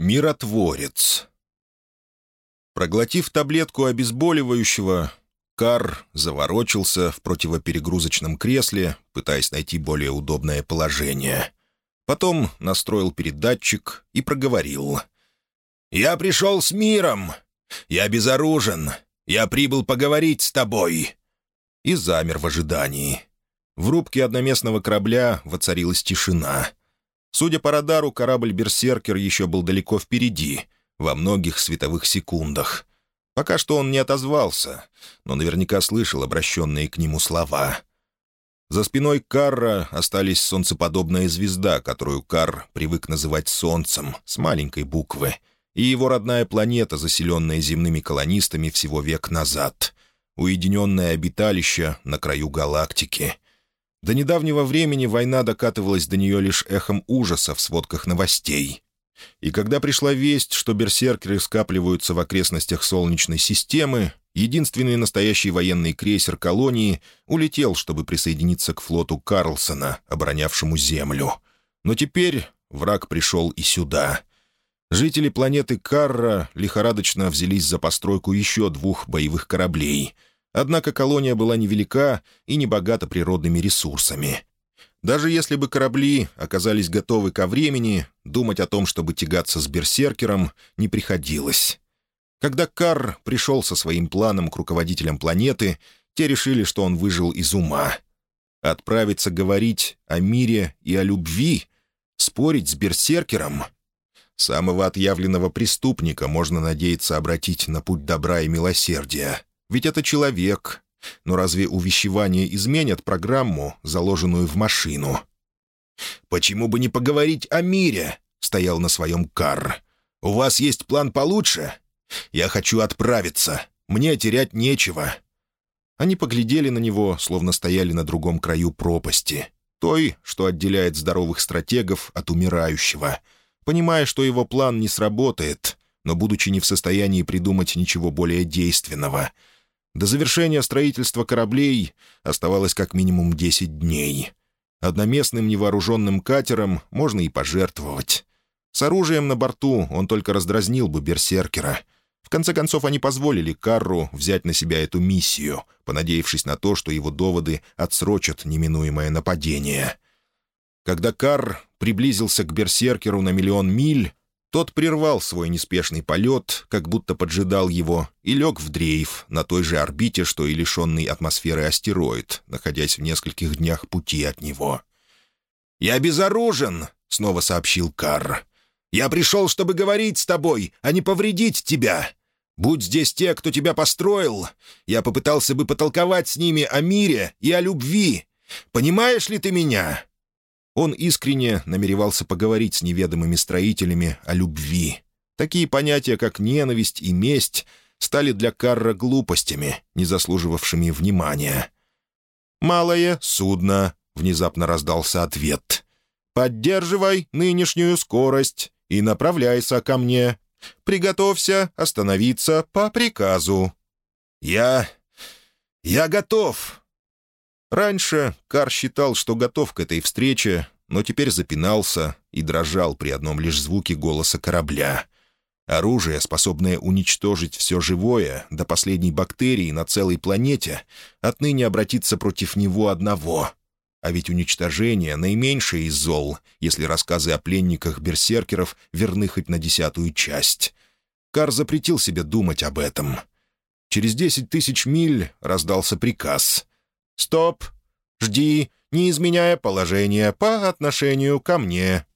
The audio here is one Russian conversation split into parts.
Миротворец. Проглотив таблетку обезболивающего, Кар заворочился в противоперегрузочном кресле, пытаясь найти более удобное положение. Потом настроил передатчик и проговорил. «Я пришел с миром. Я безоружен. Я прибыл поговорить с тобой». И замер в ожидании. В рубке одноместного корабля воцарилась тишина — Судя по радару, корабль «Берсеркер» еще был далеко впереди, во многих световых секундах. Пока что он не отозвался, но наверняка слышал обращенные к нему слова. За спиной Карра остались солнцеподобная звезда, которую Карр привык называть Солнцем, с маленькой буквы, и его родная планета, заселенная земными колонистами всего век назад, уединенное обиталище на краю галактики — до недавнего времени война докатывалась до нее лишь эхом ужаса в сводках новостей. И когда пришла весть, что берсеркеры скапливаются в окрестностях Солнечной системы, единственный настоящий военный крейсер колонии улетел, чтобы присоединиться к флоту Карлсона, оборонявшему Землю. Но теперь враг пришел и сюда. Жители планеты Карра лихорадочно взялись за постройку еще двух боевых кораблей — Однако колония была невелика и не богата природными ресурсами. Даже если бы корабли оказались готовы ко времени, думать о том, чтобы тягаться с берсеркером, не приходилось. Когда Карр пришел со своим планом к руководителям планеты, те решили, что он выжил из ума. Отправиться говорить о мире и о любви? Спорить с берсеркером? Самого отъявленного преступника можно надеяться обратить на путь добра и милосердия. Ведь это человек. Но разве увещевания изменят программу, заложенную в машину? «Почему бы не поговорить о мире?» — стоял на своем кар. «У вас есть план получше? Я хочу отправиться. Мне терять нечего». Они поглядели на него, словно стояли на другом краю пропасти, той, что отделяет здоровых стратегов от умирающего, понимая, что его план не сработает, но будучи не в состоянии придумать ничего более действенного — до завершения строительства кораблей оставалось как минимум 10 дней. Одноместным невооруженным катером можно и пожертвовать. С оружием на борту он только раздразнил бы берсеркера. В конце концов, они позволили Карру взять на себя эту миссию, понадеявшись на то, что его доводы отсрочат неминуемое нападение. Когда Карр приблизился к берсеркеру на миллион миль, тот прервал свой неспешный полет, как будто поджидал его, и лег в дрейф на той же орбите, что и лишенный атмосферы астероид, находясь в нескольких днях пути от него. «Я безоружен», — снова сообщил Карр. «Я пришел, чтобы говорить с тобой, а не повредить тебя. Будь здесь те, кто тебя построил, я попытался бы потолковать с ними о мире и о любви. Понимаешь ли ты меня?» Он искренне намеревался поговорить с неведомыми строителями о любви. Такие понятия, как ненависть и месть, стали для Карра глупостями, не заслуживавшими внимания. «Малое судно», — внезапно раздался ответ. «Поддерживай нынешнюю скорость и направляйся ко мне. Приготовься остановиться по приказу». «Я... я готов», Раньше Кар считал, что готов к этой встрече, но теперь запинался и дрожал при одном лишь звуке голоса корабля. Оружие, способное уничтожить все живое до последней бактерии на целой планете, отныне обратится против него одного. А ведь уничтожение — наименьшее из зол, если рассказы о пленниках-берсеркеров верны хоть на десятую часть. Кар запретил себе думать об этом. Через десять тысяч миль раздался приказ — «Стоп! Жди, не изменяя положение по отношению ко мне».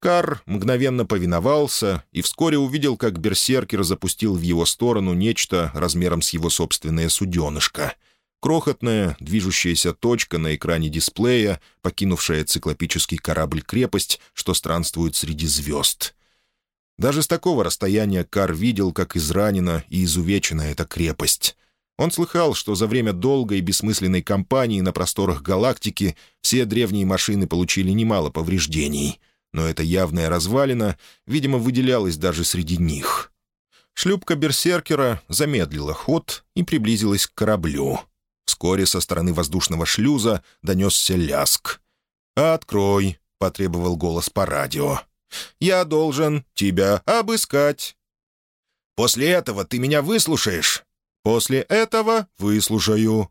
Кар мгновенно повиновался и вскоре увидел, как берсеркер запустил в его сторону нечто размером с его собственное суденышко. Крохотная, движущаяся точка на экране дисплея, покинувшая циклопический корабль-крепость, что странствует среди звезд. Даже с такого расстояния Кар видел, как изранена и изувечена эта крепость. Он слыхал, что за время долгой и бессмысленной кампании на просторах галактики все древние машины получили немало повреждений, но эта явная развалина, видимо, выделялась даже среди них. Шлюпка «Берсеркера» замедлила ход и приблизилась к кораблю. Вскоре со стороны воздушного шлюза донесся ляск. «Открой», — потребовал голос по радио. Я должен тебя обыскать». «После этого ты меня выслушаешь?» «После этого выслушаю».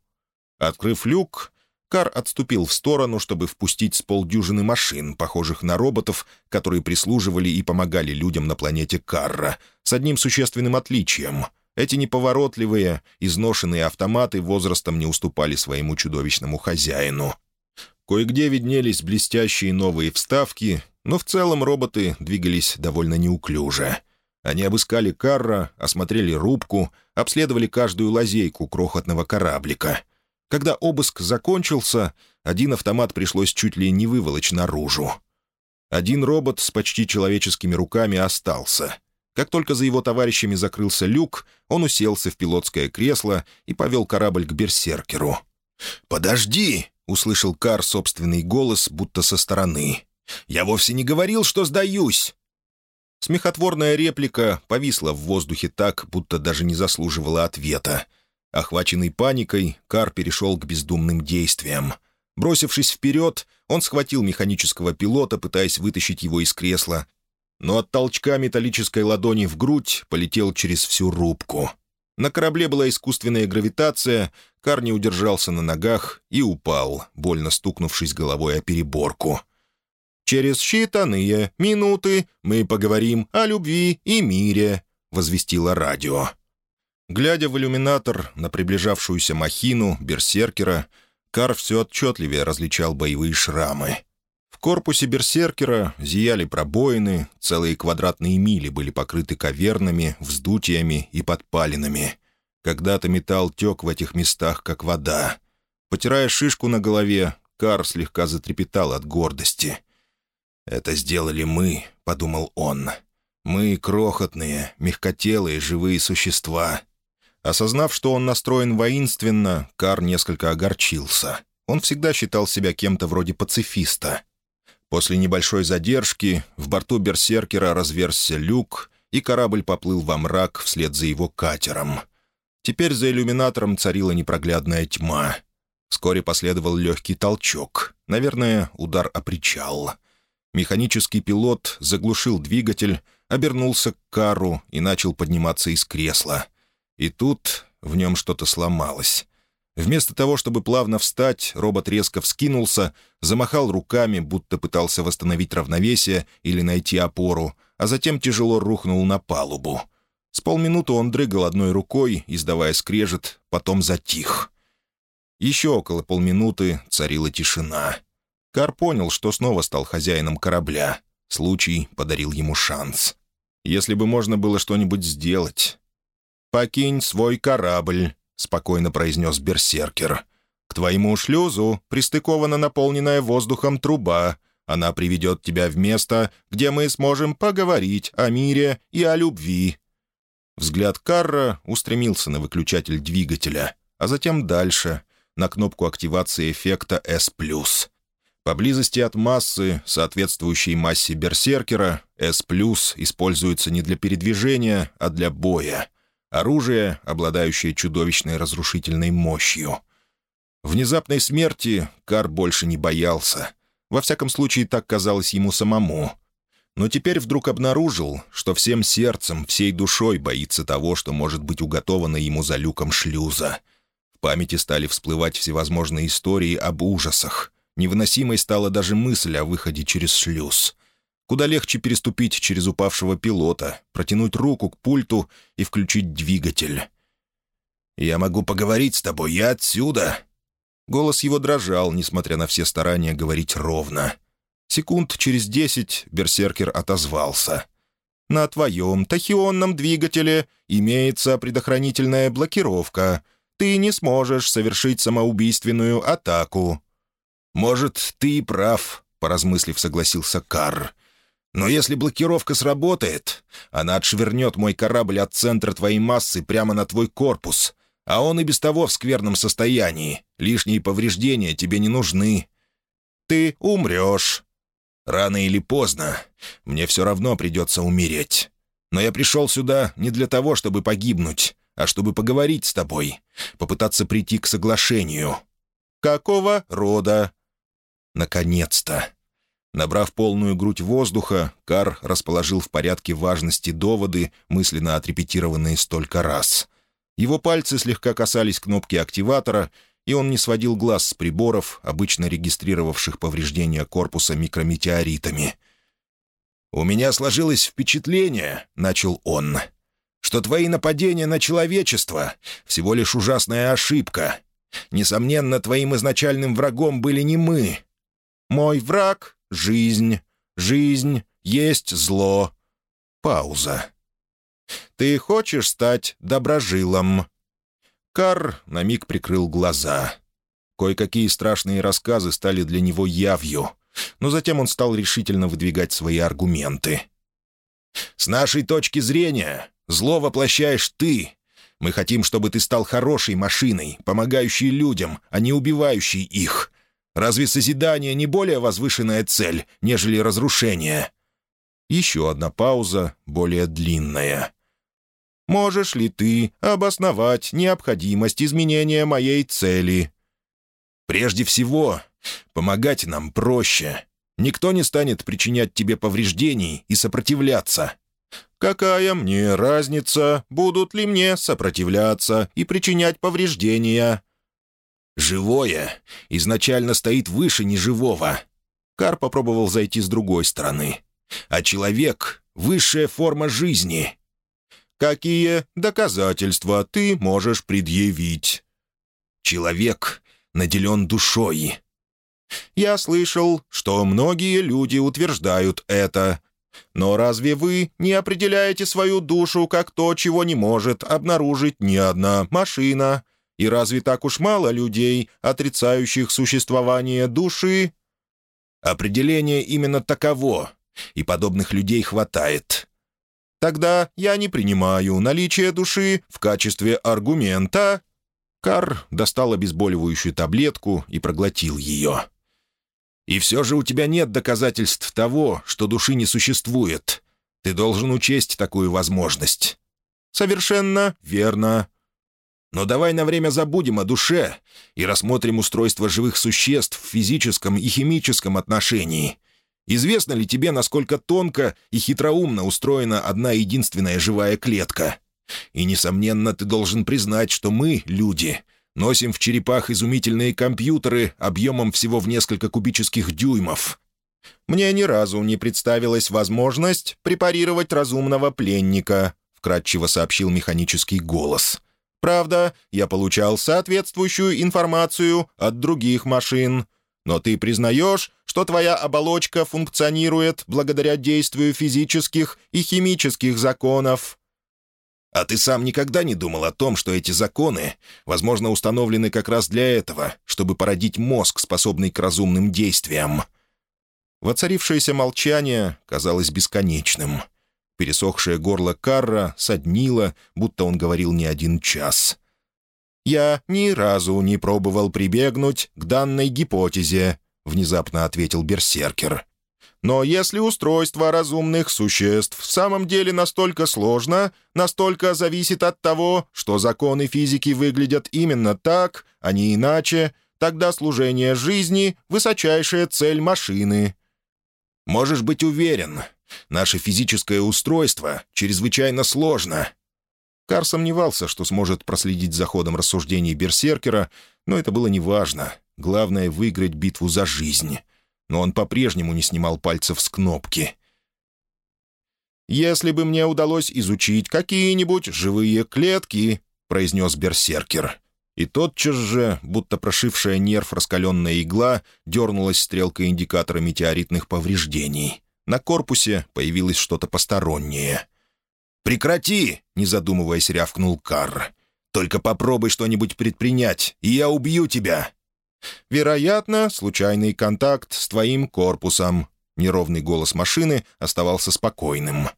Открыв люк, Кар отступил в сторону, чтобы впустить с полдюжины машин, похожих на роботов, которые прислуживали и помогали людям на планете Карра, с одним существенным отличием. Эти неповоротливые, изношенные автоматы возрастом не уступали своему чудовищному хозяину. Кое-где виднелись блестящие новые вставки, но в целом роботы двигались довольно неуклюже. Они обыскали Карра, осмотрели рубку, обследовали каждую лазейку крохотного кораблика — когда обыск закончился, один автомат пришлось чуть ли не выволочь наружу. Один робот с почти человеческими руками остался. Как только за его товарищами закрылся люк, он уселся в пилотское кресло и повел корабль к берсеркеру. «Подожди!» — услышал Кар собственный голос, будто со стороны. «Я вовсе не говорил, что сдаюсь!» Смехотворная реплика повисла в воздухе так, будто даже не заслуживала ответа — Охваченный паникой, Кар перешел к бездумным действиям. Бросившись вперед, он схватил механического пилота, пытаясь вытащить его из кресла, но от толчка металлической ладони в грудь полетел через всю рубку. На корабле была искусственная гравитация, Кар не удержался на ногах и упал, больно стукнувшись головой о переборку. «Через считанные минуты мы поговорим о любви и мире», — возвестило радио. Глядя в иллюминатор на приближавшуюся махину, берсеркера, Кар все отчетливее различал боевые шрамы. В корпусе берсеркера зияли пробоины, целые квадратные мили были покрыты кавернами, вздутиями и подпалинами. Когда-то металл тек в этих местах, как вода. Потирая шишку на голове, Кар слегка затрепетал от гордости. «Это сделали мы», — подумал он. «Мы — крохотные, мягкотелые живые существа, Осознав, что он настроен воинственно, Кар несколько огорчился. Он всегда считал себя кем-то вроде пацифиста. После небольшой задержки в борту берсеркера разверзся люк, и корабль поплыл во мрак вслед за его катером. Теперь за иллюминатором царила непроглядная тьма. Вскоре последовал легкий толчок. Наверное, удар о причал. Механический пилот заглушил двигатель, обернулся к Кару и начал подниматься из кресла — и тут в нем что-то сломалось. Вместо того, чтобы плавно встать, робот резко вскинулся, замахал руками, будто пытался восстановить равновесие или найти опору, а затем тяжело рухнул на палубу. С полминуты он дрыгал одной рукой, издавая скрежет, потом затих. Еще около полминуты царила тишина. Кар понял, что снова стал хозяином корабля. Случай подарил ему шанс. Если бы можно было что-нибудь сделать, «Покинь свой корабль», — спокойно произнес берсеркер. «К твоему шлюзу пристыкована наполненная воздухом труба. Она приведет тебя в место, где мы сможем поговорить о мире и о любви». Взгляд Карра устремился на выключатель двигателя, а затем дальше, на кнопку активации эффекта S+. Поблизости от массы, соответствующей массе берсеркера, S+, используется не для передвижения, а для боя — Оружие, обладающее чудовищной разрушительной мощью. Внезапной смерти Кар больше не боялся. Во всяком случае, так казалось ему самому. Но теперь вдруг обнаружил, что всем сердцем, всей душой боится того, что может быть уготовано ему за люком шлюза. В памяти стали всплывать всевозможные истории об ужасах. Невыносимой стала даже мысль о выходе через шлюз. Куда легче переступить через упавшего пилота, протянуть руку к пульту и включить двигатель. «Я могу поговорить с тобой, я отсюда!» Голос его дрожал, несмотря на все старания говорить ровно. Секунд через десять берсеркер отозвался. «На твоем тахионном двигателе имеется предохранительная блокировка. Ты не сможешь совершить самоубийственную атаку». «Может, ты и прав», — поразмыслив, согласился Карр. Но если блокировка сработает, она отшвырнет мой корабль от центра твоей массы прямо на твой корпус, а он и без того в скверном состоянии. Лишние повреждения тебе не нужны. Ты умрешь. Рано или поздно мне все равно придется умереть. Но я пришел сюда не для того, чтобы погибнуть, а чтобы поговорить с тобой, попытаться прийти к соглашению. Какого рода? Наконец-то. Набрав полную грудь воздуха, Кар расположил в порядке важности доводы, мысленно отрепетированные столько раз. Его пальцы слегка касались кнопки активатора, и он не сводил глаз с приборов, обычно регистрировавших повреждения корпуса микрометеоритами. «У меня сложилось впечатление», — начал он, — «что твои нападения на человечество — всего лишь ужасная ошибка. Несомненно, твоим изначальным врагом были не мы. Мой враг — жизнь. Жизнь есть зло. Пауза. Ты хочешь стать доброжилом?» Кар на миг прикрыл глаза. Кое-какие страшные рассказы стали для него явью, но затем он стал решительно выдвигать свои аргументы. «С нашей точки зрения, зло воплощаешь ты. Мы хотим, чтобы ты стал хорошей машиной, помогающей людям, а не убивающей их. Разве созидание не более возвышенная цель, нежели разрушение?» Еще одна пауза, более длинная. «Можешь ли ты обосновать необходимость изменения моей цели?» «Прежде всего, помогать нам проще. Никто не станет причинять тебе повреждений и сопротивляться. Какая мне разница, будут ли мне сопротивляться и причинять повреждения?» «Живое изначально стоит выше неживого». Кар попробовал зайти с другой стороны. «А человек — высшая форма жизни». «Какие доказательства ты можешь предъявить?» «Человек наделен душой». «Я слышал, что многие люди утверждают это. Но разве вы не определяете свою душу как то, чего не может обнаружить ни одна машина? И разве так уж мало людей, отрицающих существование души?» «Определение именно таково, и подобных людей хватает». «Тогда я не принимаю наличие души в качестве аргумента». Кар достал обезболивающую таблетку и проглотил ее. «И все же у тебя нет доказательств того, что души не существует. Ты должен учесть такую возможность». «Совершенно верно. Но давай на время забудем о душе и рассмотрим устройство живых существ в физическом и химическом отношении. Известно ли тебе, насколько тонко и хитроумно устроена одна единственная живая клетка? И, несомненно, ты должен признать, что мы, люди, носим в черепах изумительные компьютеры объемом всего в несколько кубических дюймов. Мне ни разу не представилась возможность препарировать разумного пленника», — вкратчиво сообщил механический голос. Правда, я получал соответствующую информацию от других машин. Но ты признаешь, что твоя оболочка функционирует благодаря действию физических и химических законов. А ты сам никогда не думал о том, что эти законы, возможно, установлены как раз для этого, чтобы породить мозг, способный к разумным действиям?» Воцарившееся молчание казалось бесконечным. Пересохшее горло Карра соднило, будто он говорил не один час. «Я ни разу не пробовал прибегнуть к данной гипотезе», — внезапно ответил Берсеркер. «Но если устройство разумных существ в самом деле настолько сложно, настолько зависит от того, что законы физики выглядят именно так, а не иначе, тогда служение жизни — высочайшая цель машины». «Можешь быть уверен, Наше физическое устройство чрезвычайно сложно». Кар сомневался, что сможет проследить за ходом рассуждений Берсеркера, но это было неважно. Главное — выиграть битву за жизнь. Но он по-прежнему не снимал пальцев с кнопки. «Если бы мне удалось изучить какие-нибудь живые клетки», — произнес Берсеркер. И тотчас же, будто прошившая нерв раскаленная игла, дернулась стрелка индикатора метеоритных повреждений. На корпусе появилось что-то постороннее. «Прекрати!» — не задумываясь, рявкнул Карр. «Только попробуй что-нибудь предпринять, и я убью тебя!» «Вероятно, случайный контакт с твоим корпусом». Неровный голос машины оставался спокойным.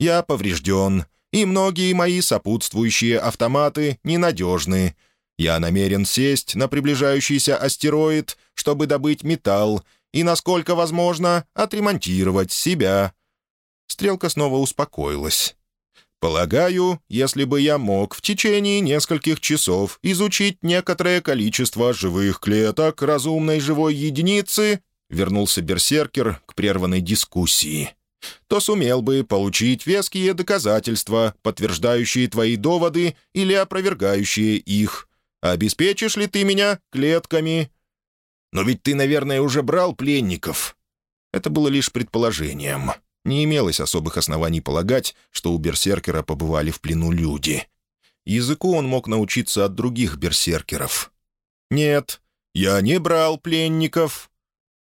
«Я поврежден, и многие мои сопутствующие автоматы ненадежны. Я намерен сесть на приближающийся астероид, чтобы добыть металл, и, насколько возможно, отремонтировать себя». Стрелка снова успокоилась. «Полагаю, если бы я мог в течение нескольких часов изучить некоторое количество живых клеток разумной живой единицы, вернулся берсеркер к прерванной дискуссии, то сумел бы получить веские доказательства, подтверждающие твои доводы или опровергающие их. Обеспечишь ли ты меня клетками? Но ведь ты, наверное, уже брал пленников. Это было лишь предположением. Не имелось особых оснований полагать, что у берсеркера побывали в плену люди. Языку он мог научиться от других берсеркеров. «Нет, я не брал пленников».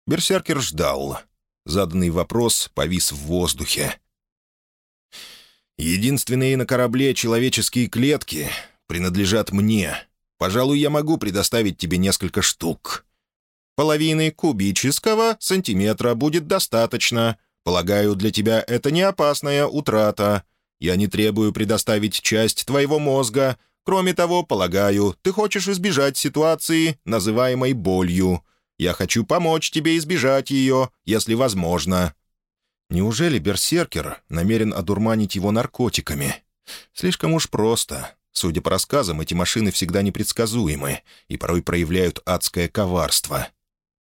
Берсеркер ждал. Заданный вопрос повис в воздухе. «Единственные на корабле человеческие клетки принадлежат мне. Пожалуй, я могу предоставить тебе несколько штук. Половины кубического сантиметра будет достаточно. Полагаю, для тебя это не опасная утрата. Я не требую предоставить часть твоего мозга. Кроме того, полагаю, ты хочешь избежать ситуации, называемой болью. Я хочу помочь тебе избежать ее, если возможно». Неужели Берсеркер намерен одурманить его наркотиками? Слишком уж просто. Судя по рассказам, эти машины всегда непредсказуемы и порой проявляют адское коварство.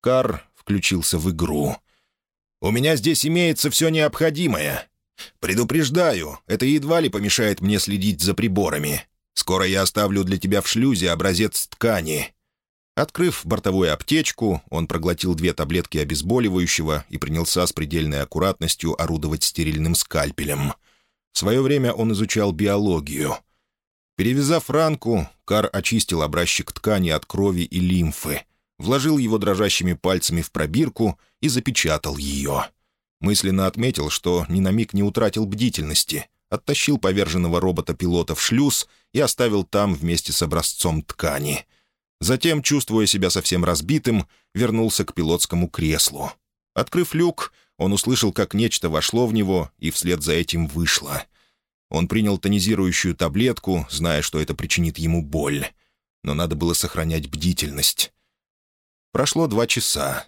Кар включился в игру. «У меня здесь имеется все необходимое. Предупреждаю, это едва ли помешает мне следить за приборами. Скоро я оставлю для тебя в шлюзе образец ткани». Открыв бортовую аптечку, он проглотил две таблетки обезболивающего и принялся с предельной аккуратностью орудовать стерильным скальпелем. В свое время он изучал биологию. Перевязав ранку, Кар очистил образчик ткани от крови и лимфы, вложил его дрожащими пальцами в пробирку и запечатал ее. Мысленно отметил, что ни на миг не утратил бдительности, оттащил поверженного робота-пилота в шлюз и оставил там вместе с образцом ткани. Затем, чувствуя себя совсем разбитым, вернулся к пилотскому креслу. Открыв люк, он услышал, как нечто вошло в него и вслед за этим вышло. Он принял тонизирующую таблетку, зная, что это причинит ему боль. Но надо было сохранять бдительность. Прошло два часа.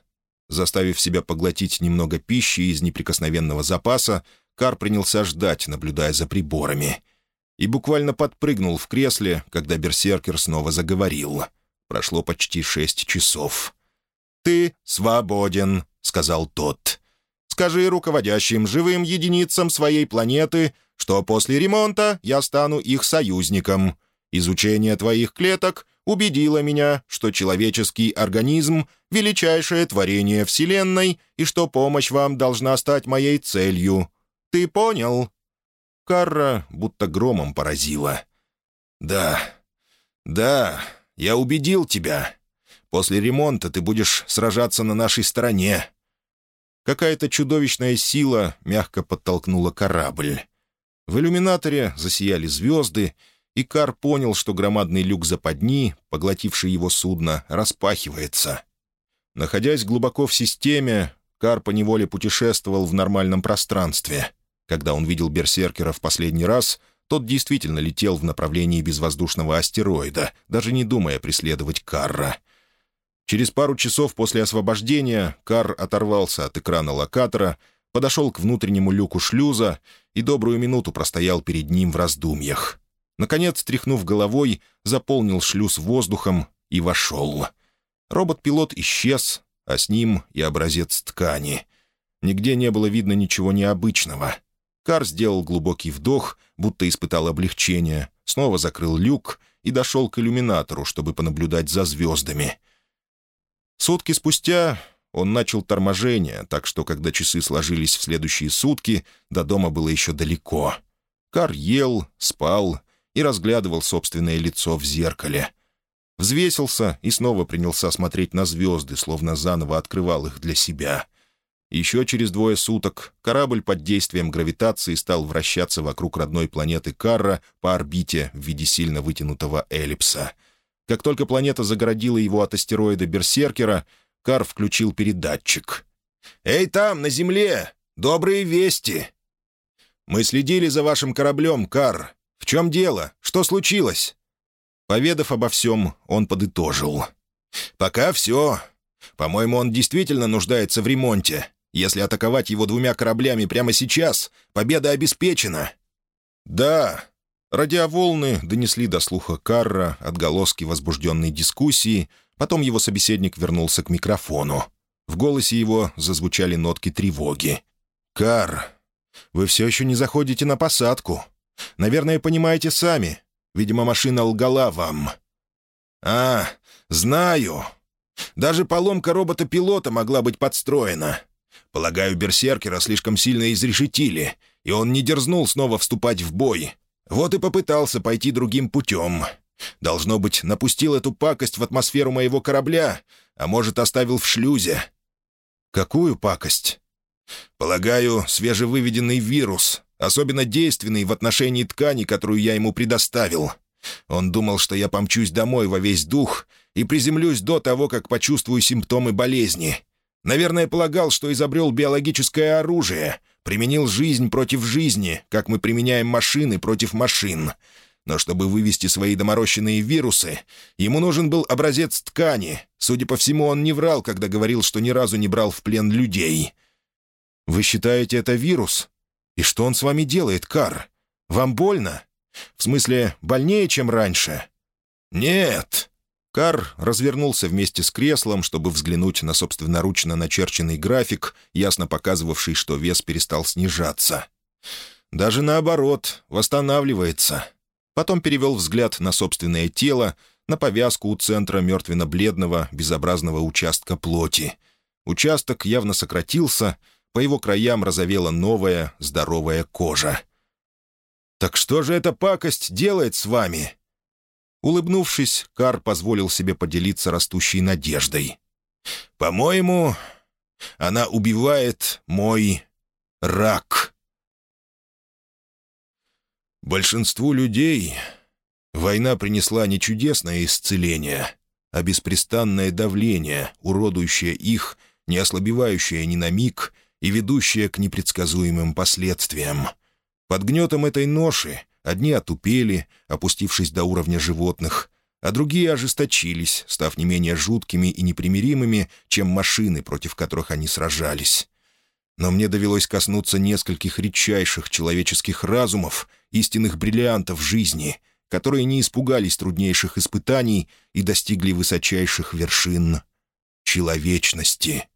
Заставив себя поглотить немного пищи из неприкосновенного запаса, Кар принялся ждать, наблюдая за приборами. И буквально подпрыгнул в кресле, когда берсеркер снова заговорил. Прошло почти шесть часов. «Ты свободен», — сказал тот. «Скажи руководящим живым единицам своей планеты, что после ремонта я стану их союзником. Изучение твоих клеток убедила меня, что человеческий организм — величайшее творение Вселенной и что помощь вам должна стать моей целью. Ты понял?» Карра будто громом поразила. «Да, да, я убедил тебя. После ремонта ты будешь сражаться на нашей стороне». Какая-то чудовищная сила мягко подтолкнула корабль. В иллюминаторе засияли звезды, и Кар понял, что громадный люк западни, поглотивший его судно, распахивается. Находясь глубоко в системе, Кар поневоле путешествовал в нормальном пространстве. Когда он видел Берсеркера в последний раз, тот действительно летел в направлении безвоздушного астероида, даже не думая преследовать Карра. Через пару часов после освобождения Кар оторвался от экрана локатора, подошел к внутреннему люку шлюза и добрую минуту простоял перед ним в раздумьях. Наконец, тряхнув головой, заполнил шлюз воздухом и вошел. Робот-пилот исчез, а с ним и образец ткани. Нигде не было видно ничего необычного. Кар сделал глубокий вдох, будто испытал облегчение, снова закрыл люк и дошел к иллюминатору, чтобы понаблюдать за звездами. Сутки спустя он начал торможение, так что, когда часы сложились в следующие сутки, до дома было еще далеко. Кар ел, спал и разглядывал собственное лицо в зеркале. Взвесился и снова принялся смотреть на звезды, словно заново открывал их для себя. Еще через двое суток корабль под действием гравитации стал вращаться вокруг родной планеты Карра по орбите в виде сильно вытянутого эллипса. Как только планета загородила его от астероида Берсеркера, Кар включил передатчик. «Эй, там, на Земле! Добрые вести!» «Мы следили за вашим кораблем, Кар. «В чем дело? Что случилось?» Поведав обо всем, он подытожил. «Пока все. По-моему, он действительно нуждается в ремонте. Если атаковать его двумя кораблями прямо сейчас, победа обеспечена». «Да». Радиоволны донесли до слуха Карра отголоски возбужденной дискуссии, потом его собеседник вернулся к микрофону. В голосе его зазвучали нотки тревоги. «Кар, вы все еще не заходите на посадку. Наверное, понимаете сами. Видимо, машина лгала вам». «А, знаю. Даже поломка робота-пилота могла быть подстроена. Полагаю, берсеркера слишком сильно изрешетили, и он не дерзнул снова вступать в бой. Вот и попытался пойти другим путем. Должно быть, напустил эту пакость в атмосферу моего корабля, а может, оставил в шлюзе. Какую пакость? Полагаю, свежевыведенный вирус, особенно действенный в отношении ткани, которую я ему предоставил. Он думал, что я помчусь домой во весь дух и приземлюсь до того, как почувствую симптомы болезни. Наверное, полагал, что изобрел биологическое оружие, применил жизнь против жизни, как мы применяем машины против машин. Но чтобы вывести свои доморощенные вирусы, ему нужен был образец ткани. Судя по всему, он не врал, когда говорил, что ни разу не брал в плен людей. «Вы считаете это вирус? И что он с вами делает, Кар? Вам больно? В смысле, больнее, чем раньше?» «Нет», Кар развернулся вместе с креслом, чтобы взглянуть на собственноручно начерченный график, ясно показывавший, что вес перестал снижаться. Даже наоборот, восстанавливается. Потом перевел взгляд на собственное тело, на повязку у центра мертвенно-бледного, безобразного участка плоти. Участок явно сократился, по его краям разовела новая, здоровая кожа. «Так что же эта пакость делает с вами?» Улыбнувшись, Кар позволил себе поделиться растущей надеждой. «По-моему, она убивает мой рак». Большинству людей война принесла не чудесное исцеление, а беспрестанное давление, уродующее их, не ослабевающее ни на миг и ведущее к непредсказуемым последствиям. Под гнетом этой ноши Одни отупели, опустившись до уровня животных, а другие ожесточились, став не менее жуткими и непримиримыми, чем машины, против которых они сражались. Но мне довелось коснуться нескольких редчайших человеческих разумов, истинных бриллиантов жизни, которые не испугались труднейших испытаний и достигли высочайших вершин человечности.